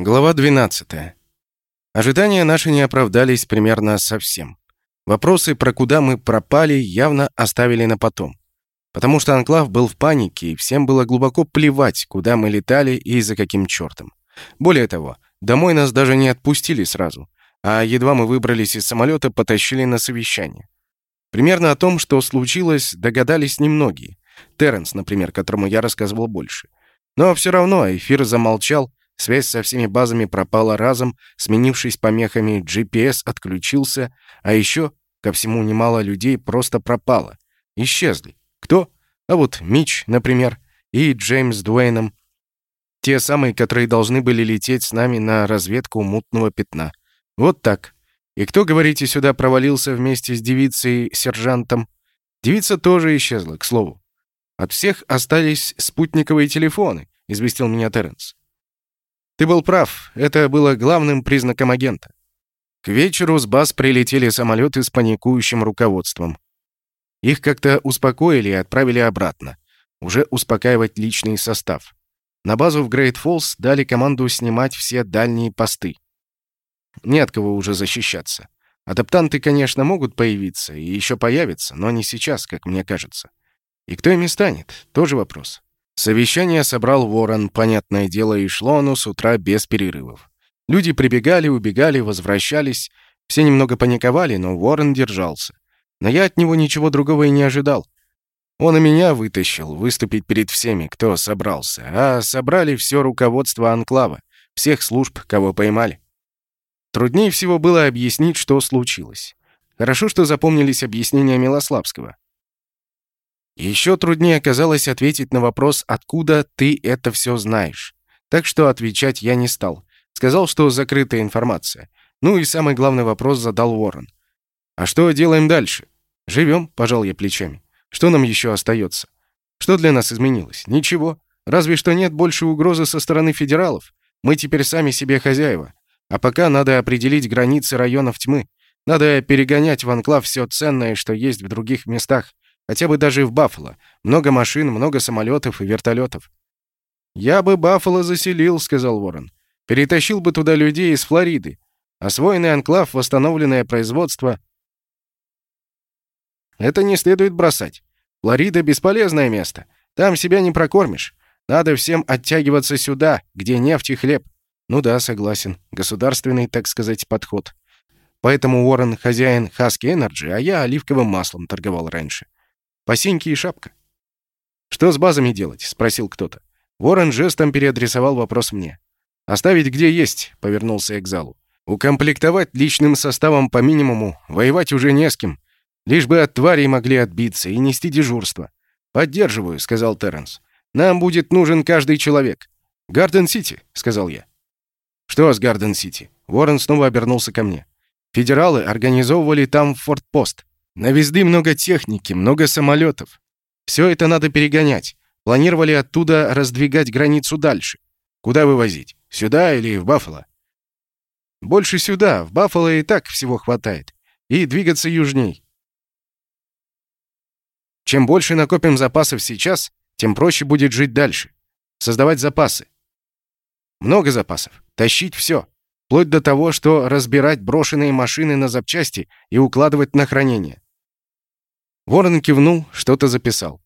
Глава 12. Ожидания наши не оправдались примерно совсем. Вопросы про куда мы пропали явно оставили на потом. Потому что Анклав был в панике, и всем было глубоко плевать, куда мы летали и за каким чертом. Более того, домой нас даже не отпустили сразу, а едва мы выбрались из самолета, потащили на совещание. Примерно о том, что случилось, догадались немногие. Терренс, например, которому я рассказывал больше. Но все равно эфир замолчал, Связь со всеми базами пропала разом, сменившись помехами, GPS отключился, а еще, ко всему, немало людей просто пропало. Исчезли. Кто? А вот Мич, например, и Джеймс Дуэйном. Те самые, которые должны были лететь с нами на разведку мутного пятна. Вот так. И кто, говорите, сюда провалился вместе с девицей-сержантом? Девица тоже исчезла, к слову. От всех остались спутниковые телефоны, известил меня Терренс. Ты был прав, это было главным признаком агента. К вечеру с баз прилетели самолеты с паникующим руководством. Их как-то успокоили и отправили обратно. Уже успокаивать личный состав. На базу в Грейт Фоллс дали команду снимать все дальние посты. Не от кого уже защищаться. Адаптанты, конечно, могут появиться и еще появятся, но не сейчас, как мне кажется. И кто ими станет? Тоже вопрос. Совещание собрал Ворон, понятное дело, и шло оно с утра без перерывов. Люди прибегали, убегали, возвращались. Все немного паниковали, но Ворон держался. Но я от него ничего другого и не ожидал. Он и меня вытащил, выступить перед всеми, кто собрался. А собрали все руководство Анклава, всех служб, кого поймали. Труднее всего было объяснить, что случилось. Хорошо, что запомнились объяснения Милославского. Еще труднее оказалось ответить на вопрос, откуда ты это все знаешь. Так что отвечать я не стал. Сказал, что закрытая информация. Ну и самый главный вопрос задал Уоррен. «А что делаем дальше?» «Живем», — пожал я плечами. «Что нам еще остается?» «Что для нас изменилось?» «Ничего. Разве что нет больше угрозы со стороны федералов. Мы теперь сами себе хозяева. А пока надо определить границы районов тьмы. Надо перегонять в анклав все ценное, что есть в других местах. Хотя бы даже в Баффало. Много машин, много самолетов и вертолетов. «Я бы Баффало заселил», — сказал Ворон. «Перетащил бы туда людей из Флориды. Освоенный анклав, восстановленное производство. Это не следует бросать. Флорида — бесполезное место. Там себя не прокормишь. Надо всем оттягиваться сюда, где нефть и хлеб. Ну да, согласен. Государственный, так сказать, подход. Поэтому Уоррен хозяин Husky Energy, а я оливковым маслом торговал раньше. По Сеньке и шапка. «Что с базами делать?» — спросил кто-то. Ворон жестом переадресовал вопрос мне. «Оставить где есть», — повернулся я к залу. «Укомплектовать личным составом по минимуму, воевать уже не с кем. Лишь бы от тварей могли отбиться и нести дежурство». «Поддерживаю», — сказал Терренс. «Нам будет нужен каждый человек». «Гарден-Сити», — сказал я. «Что с Гарден-Сити?» Ворон снова обернулся ко мне. «Федералы организовывали там фортпост. На везды много техники, много самолетов. Все это надо перегонять. Планировали оттуда раздвигать границу дальше. Куда вывозить? Сюда или в Баффало? Больше сюда. В Баффало и так всего хватает. И двигаться южней. Чем больше накопим запасов сейчас, тем проще будет жить дальше. Создавать запасы. Много запасов. Тащить все. Вплоть до того, что разбирать брошенные машины на запчасти и укладывать на хранение. Ворон кивнул, что-то записал.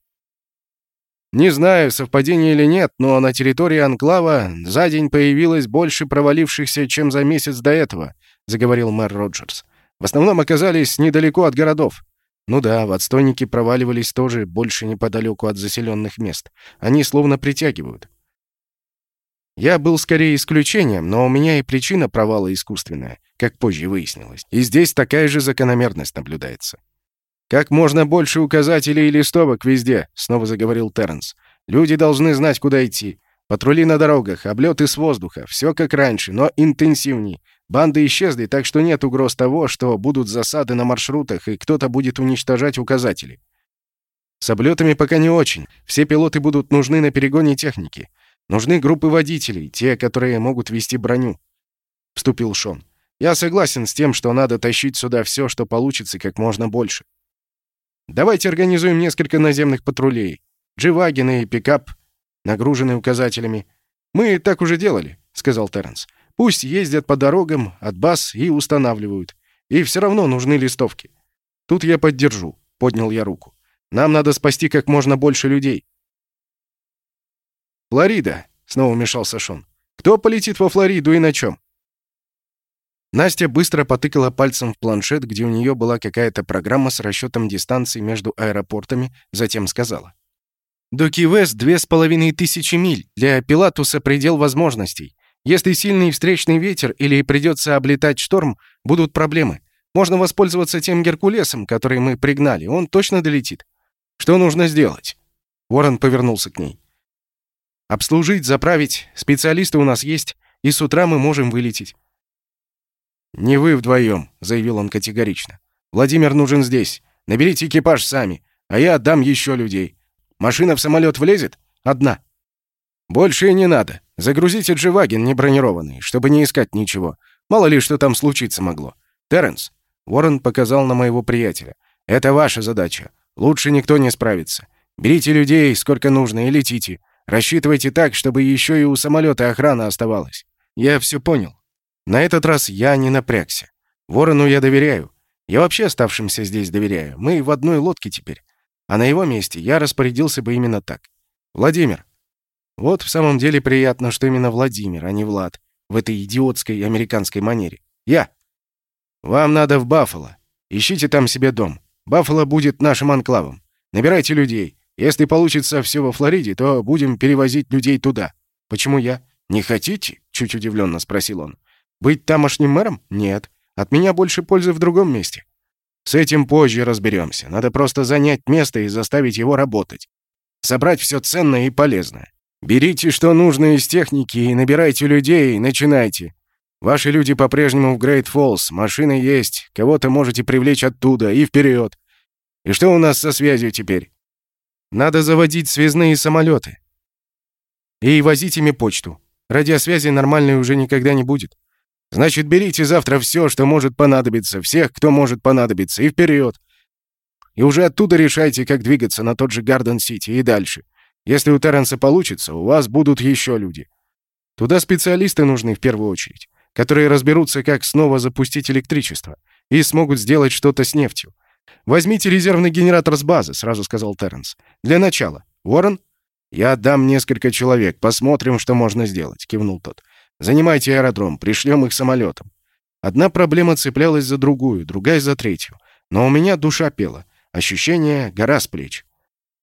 Не знаю, совпадение или нет, но на территории Анклава за день появилось больше провалившихся, чем за месяц до этого, заговорил мэр Роджерс. В основном оказались недалеко от городов. Ну да, в отстойники проваливались тоже больше неподалеку от заселенных мест. Они словно притягивают. Я был скорее исключением, но у меня и причина провала искусственная, как позже выяснилось. И здесь такая же закономерность наблюдается. «Как можно больше указателей и листовок везде», — снова заговорил Терренс. «Люди должны знать, куда идти. Патрули на дорогах, облеты с воздуха. Все как раньше, но интенсивней. Банды исчезли, так что нет угроз того, что будут засады на маршрутах, и кто-то будет уничтожать указатели. С облетами пока не очень. Все пилоты будут нужны на перегоне техники. Нужны группы водителей, те, которые могут вести броню. Вступил Шон. Я согласен с тем, что надо тащить сюда все, что получится, как можно больше. Давайте организуем несколько наземных патрулей. Дживагины и пикап, нагруженные указателями. Мы так уже делали, сказал Терренс. Пусть ездят по дорогам от баз и устанавливают. И все равно нужны листовки. Тут я поддержу, поднял я руку. Нам надо спасти как можно больше людей. Флорида, снова вмешался Шон. Кто полетит во Флориду и на чем? Настя быстро потыкала пальцем в планшет, где у нее была какая-то программа с расчетом дистанции между аэропортами, затем сказала. «До Ки-Вест две с половиной тысячи миль. Для Пилатуса предел возможностей. Если сильный встречный ветер или придется облетать шторм, будут проблемы. Можно воспользоваться тем Геркулесом, который мы пригнали. Он точно долетит. Что нужно сделать?» Ворон повернулся к ней. «Обслужить, заправить. Специалисты у нас есть, и с утра мы можем вылететь. «Не вы вдвоем», — заявил он категорично. «Владимир нужен здесь. Наберите экипаж сами, а я отдам еще людей. Машина в самолет влезет? Одна. Больше и не надо. Загрузите дживаген небронированный, чтобы не искать ничего. Мало ли, что там случиться могло. Терренс, Уоррен показал на моего приятеля. Это ваша задача. Лучше никто не справится. Берите людей, сколько нужно, и летите. Рассчитывайте так, чтобы еще и у самолета охрана оставалась. Я все понял. На этот раз я не напрягся. Ворону я доверяю. Я вообще оставшимся здесь доверяю. Мы в одной лодке теперь. А на его месте я распорядился бы именно так. Владимир. Вот в самом деле приятно, что именно Владимир, а не Влад. В этой идиотской американской манере. Я. Вам надо в Баффало. Ищите там себе дом. Баффало будет нашим анклавом. Набирайте людей. Если получится все во Флориде, то будем перевозить людей туда. Почему я? Не хотите? Чуть удивленно спросил он. Быть тамошним мэром? Нет. От меня больше пользы в другом месте. С этим позже разберемся. Надо просто занять место и заставить его работать. Собрать все ценное и полезное. Берите, что нужно из техники, и набирайте людей, и начинайте. Ваши люди по-прежнему в Грейт Фоллс, машины есть, кого-то можете привлечь оттуда, и вперед. И что у нас со связью теперь? Надо заводить связные самолеты. И возить ими почту. Радиосвязи нормальной уже никогда не будет. Значит, берите завтра все, что может понадобиться, всех, кто может понадобиться, и вперед. И уже оттуда решайте, как двигаться на тот же Гарден-Сити и дальше. Если у Терренса получится, у вас будут еще люди. Туда специалисты нужны в первую очередь, которые разберутся, как снова запустить электричество, и смогут сделать что-то с нефтью. «Возьмите резервный генератор с базы», — сразу сказал Терренс. «Для начала. Уоррен?» «Я отдам несколько человек, посмотрим, что можно сделать», — кивнул тот. Занимайте аэродром, пришлем их самолетом. Одна проблема цеплялась за другую, другая за третью. Но у меня душа пела. Ощущение гора с плеч.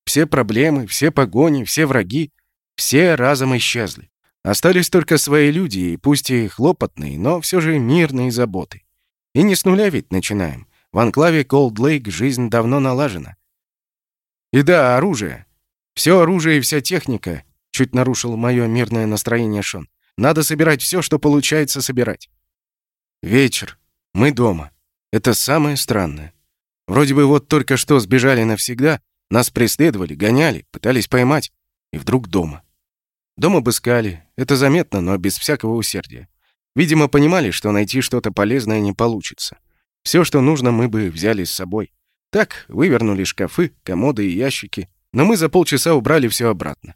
Все проблемы, все погони, все враги, все разом исчезли. Остались только свои люди, и пусть и хлопотные, но все же мирные заботы. И не с нуля ведь начинаем. В анклаве Колд Лейк жизнь давно налажена. И да, оружие. Все оружие и вся техника, чуть нарушил мое мирное настроение Шон. Надо собирать все, что получается собирать. Вечер. Мы дома. Это самое странное. Вроде бы вот только что сбежали навсегда, нас преследовали, гоняли, пытались поймать, и вдруг дома. Дом обыскали. Это заметно, но без всякого усердия. Видимо, понимали, что найти что-то полезное не получится. Все, что нужно, мы бы взяли с собой. Так, вывернули шкафы, комоды и ящики, но мы за полчаса убрали все обратно.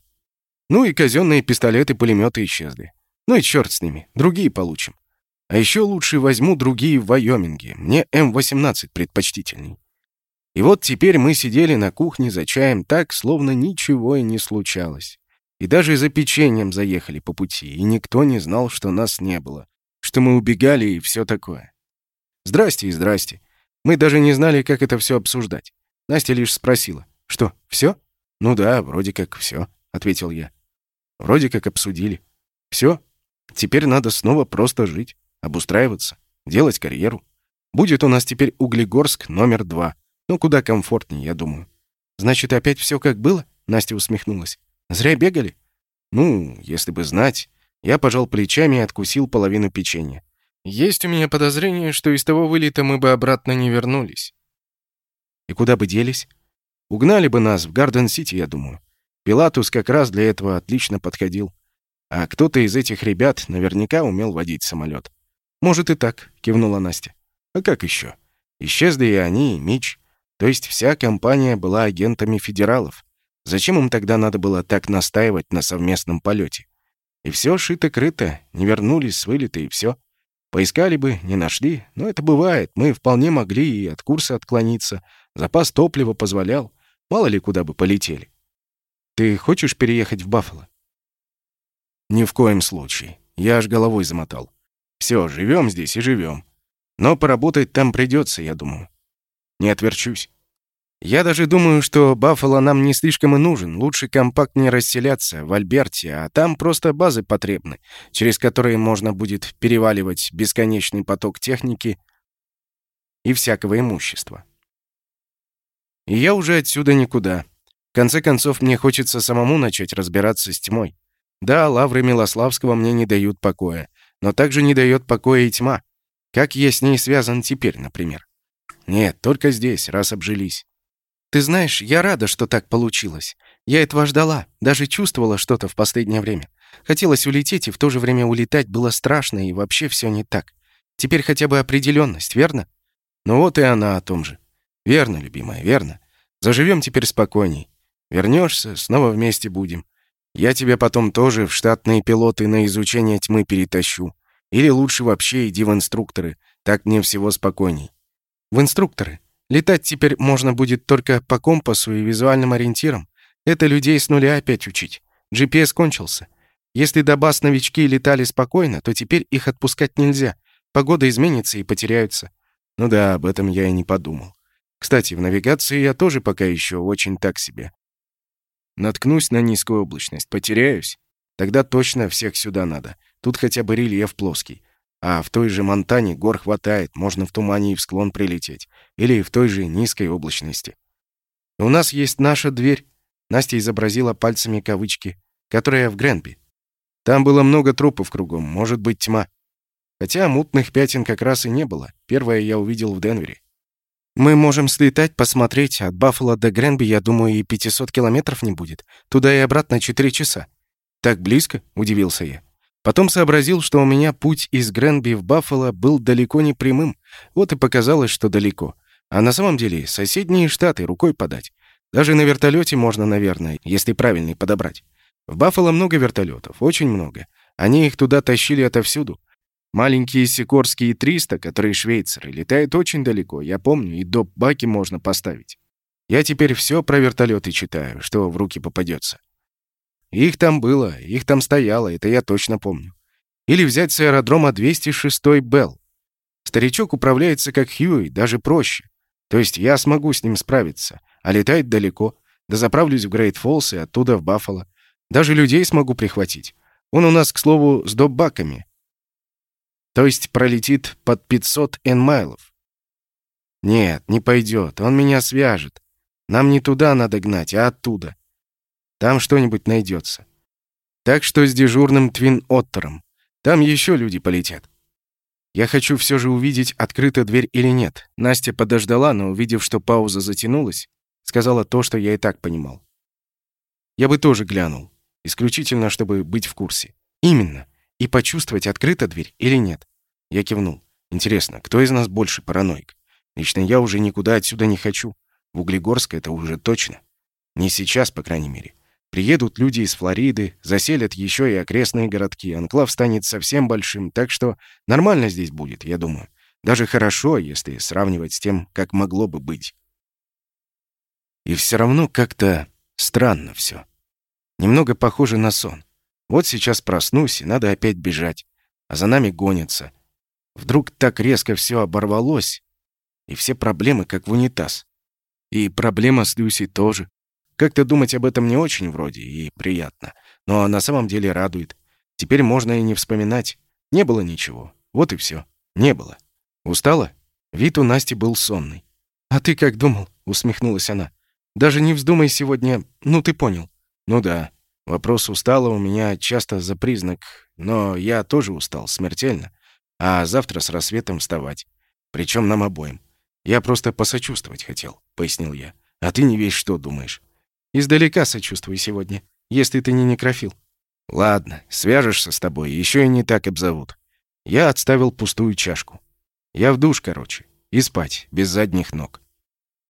Ну и казенные пистолеты, пулеметы исчезли. Ну и черт с ними, другие получим. А еще лучше возьму другие в Вайоминге. Мне М-18 предпочтительней. И вот теперь мы сидели на кухне за чаем так, словно ничего и не случалось. И даже за печеньем заехали по пути, и никто не знал, что нас не было, что мы убегали и все такое. Здрасте и здрасте. Мы даже не знали, как это все обсуждать. Настя лишь спросила. «Что, все?» «Ну да, вроде как все», — ответил я. «Вроде как обсудили. Все, Теперь надо снова просто жить, обустраиваться, делать карьеру. Будет у нас теперь Углегорск номер два. Ну, куда комфортнее, я думаю. Значит, опять все как было? Настя усмехнулась. Зря бегали? Ну, если бы знать. Я пожал плечами и откусил половину печенья. Есть у меня подозрение, что из того вылета мы бы обратно не вернулись. И куда бы делись? Угнали бы нас в Гарден-Сити, я думаю. Пилатус как раз для этого отлично подходил. А кто-то из этих ребят наверняка умел водить самолет. «Может и так», — кивнула Настя. «А как еще? Исчезли и они, и Мич. То есть вся компания была агентами федералов. Зачем им тогда надо было так настаивать на совместном полете? И все шито-крыто, не вернулись с вылета, и все. Поискали бы, не нашли, но это бывает. Мы вполне могли и от курса отклониться. Запас топлива позволял. Мало ли куда бы полетели. Ты хочешь переехать в Баффало? Ни в коем случае. Я аж головой замотал. Все, живем здесь и живем. Но поработать там придется, я думаю. Не отверчусь. Я даже думаю, что Баффало нам не слишком и нужен. Лучше компактнее расселяться в Альберте, а там просто базы потребны, через которые можно будет переваливать бесконечный поток техники и всякого имущества. И я уже отсюда никуда. В конце концов, мне хочется самому начать разбираться с тьмой. Да, лавры Милославского мне не дают покоя, но также не дает покоя и тьма. Как я с ней связан теперь, например? Нет, только здесь, раз обжились. Ты знаешь, я рада, что так получилось. Я этого ждала, даже чувствовала что-то в последнее время. Хотелось улететь, и в то же время улетать было страшно, и вообще все не так. Теперь хотя бы определенность, верно? Ну вот и она о том же. Верно, любимая, верно. Заживем теперь спокойней. Вернешься, снова вместе будем. Я тебя потом тоже в штатные пилоты на изучение тьмы перетащу. Или лучше вообще иди в инструкторы, так мне всего спокойней. В инструкторы? Летать теперь можно будет только по компасу и визуальным ориентирам. Это людей с нуля опять учить. GPS кончился. Если до баз новички летали спокойно, то теперь их отпускать нельзя. Погода изменится и потеряются. Ну да, об этом я и не подумал. Кстати, в навигации я тоже пока еще очень так себе. Наткнусь на низкую облачность, потеряюсь. Тогда точно всех сюда надо. Тут хотя бы рельеф плоский. А в той же Монтане гор хватает, можно в тумане и в склон прилететь. Или в той же низкой облачности. У нас есть наша дверь. Настя изобразила пальцами кавычки, которая в Гренби. Там было много трупов кругом, может быть, тьма. Хотя мутных пятен как раз и не было. Первое я увидел в Денвере. Мы можем слетать, посмотреть. От Баффало до Гренби, я думаю, и 500 километров не будет. Туда и обратно 4 часа. Так близко? Удивился я. Потом сообразил, что у меня путь из Гренби в Баффало был далеко не прямым. Вот и показалось, что далеко. А на самом деле соседние штаты рукой подать. Даже на вертолете можно, наверное, если правильный подобрать. В Баффало много вертолетов, очень много. Они их туда тащили отовсюду. Маленькие Сикорские 300, которые швейцары, летают очень далеко, я помню, и доп. баки можно поставить. Я теперь все про вертолеты читаю, что в руки попадется. Их там было, их там стояло, это я точно помню. Или взять с аэродрома 206-й Белл. Старичок управляется как Хьюи, даже проще. То есть я смогу с ним справиться, а летает далеко. Да заправлюсь в Грейт Фоллс и оттуда в Баффало. Даже людей смогу прихватить. Он у нас, к слову, с доббаками. То есть пролетит под 500 энмайлов. Нет, не пойдет, он меня свяжет. Нам не туда надо гнать, а оттуда. Там что-нибудь найдется. Так что с дежурным Твин Оттером. Там еще люди полетят. Я хочу все же увидеть, открыта дверь или нет. Настя подождала, но, увидев, что пауза затянулась, сказала то, что я и так понимал. Я бы тоже глянул. Исключительно, чтобы быть в курсе. Именно. И почувствовать, открыта дверь или нет. Я кивнул. Интересно, кто из нас больше параноик? Лично я уже никуда отсюда не хочу. В Углегорск это уже точно. Не сейчас, по крайней мере. Приедут люди из Флориды, заселят еще и окрестные городки. Анклав станет совсем большим, так что нормально здесь будет, я думаю. Даже хорошо, если сравнивать с тем, как могло бы быть. И все равно как-то странно все. Немного похоже на сон. Вот сейчас проснусь, и надо опять бежать. А за нами гонятся. Вдруг так резко все оборвалось, и все проблемы как в унитаз. И проблема с Люси тоже. Как-то думать об этом не очень вроде и приятно, но на самом деле радует. Теперь можно и не вспоминать. Не было ничего. Вот и все. Не было. Устала? Вид у Насти был сонный. «А ты как думал?» — усмехнулась она. «Даже не вздумай сегодня... Ну, ты понял». «Ну да. Вопрос устала у меня часто за признак, но я тоже устал, смертельно. А завтра с рассветом вставать. Причем нам обоим. Я просто посочувствовать хотел», — пояснил я. «А ты не весь что думаешь». Издалека сочувствую сегодня, если ты не некрофил. Ладно, свяжешься с тобой, еще и не так обзовут. Я отставил пустую чашку. Я в душ, короче. И спать, без задних ног.